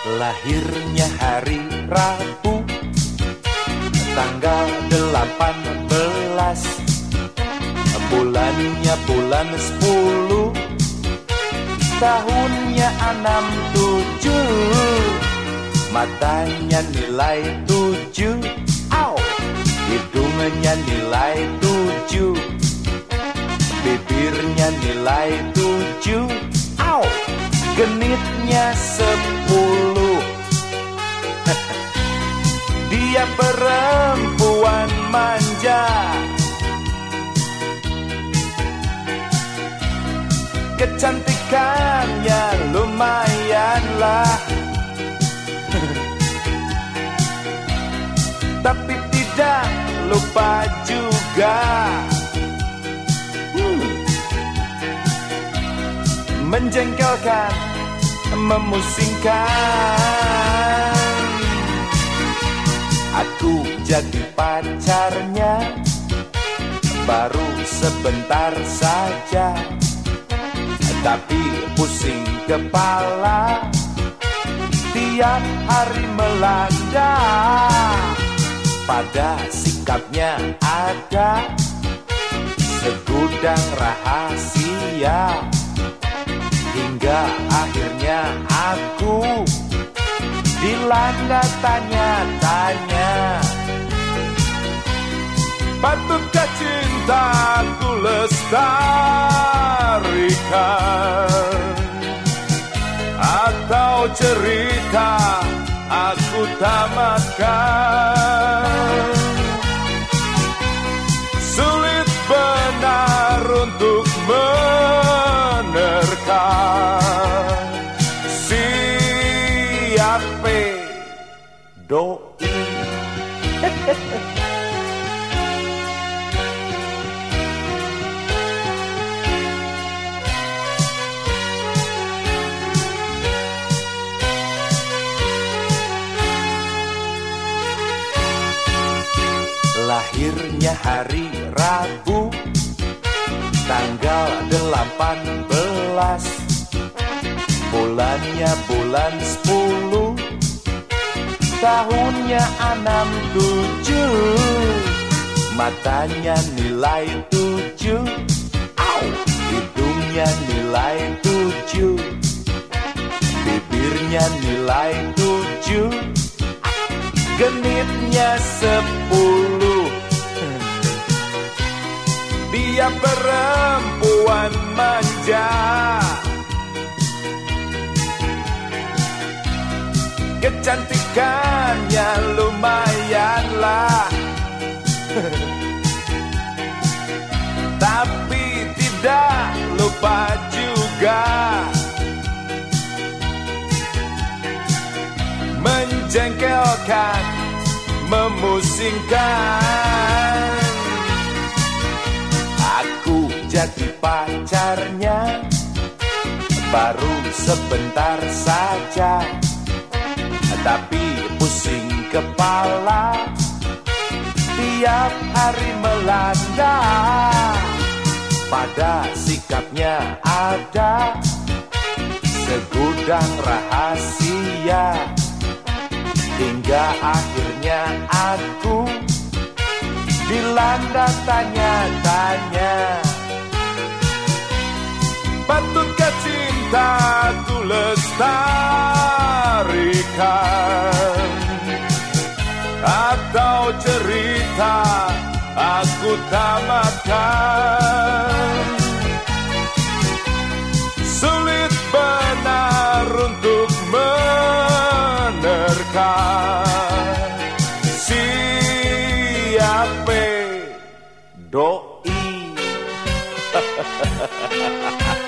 Lahirnya hari Rabu Tanggal 18 Bulannya bulan 10 Tahunnya 67 Matanya nilai 7 Au! Hidungnya nilai 7 Bibirnya nilai 7 Au! Genitnya 10 Dia perempuan manja. Kecantikannya lumayanlah Tapi tidak lupa juga Menjengkelkan, memusingkan. Aku jadi pacarnya Baru sebentar saja. Tapi pusing kepala Tiap hari melanda. Pada sikapnya ada Segudang rahasia Hingga akhirnya aku Dilanda tanya-tanya. Patutkah cintaku lestarikan? Atau cerita aku tamatkan doi. Lahirnya hari Rabu Tanggal 18 Bulannya bulan 10 Tahunnya 67 Matanya nilai 7 Au! Hidungnya nilai 7 Bibirnya nilai 7 Genitnya 10 dia perempuan manja Kecantikannya lumayanlah Tapi tidak lupa juga Menjengkelkan, memusingkan. Jadi pacarnya Baru sebentar saja Tapi pusing kepala Tiap hari melanda. Pada sikapnya ada Segudang rahasia. Hingga akhirnya aku Dilanda tanya-tanya. Patutkah cintaku aku tak makan. Sulit benar untuk menerka Siapa doi.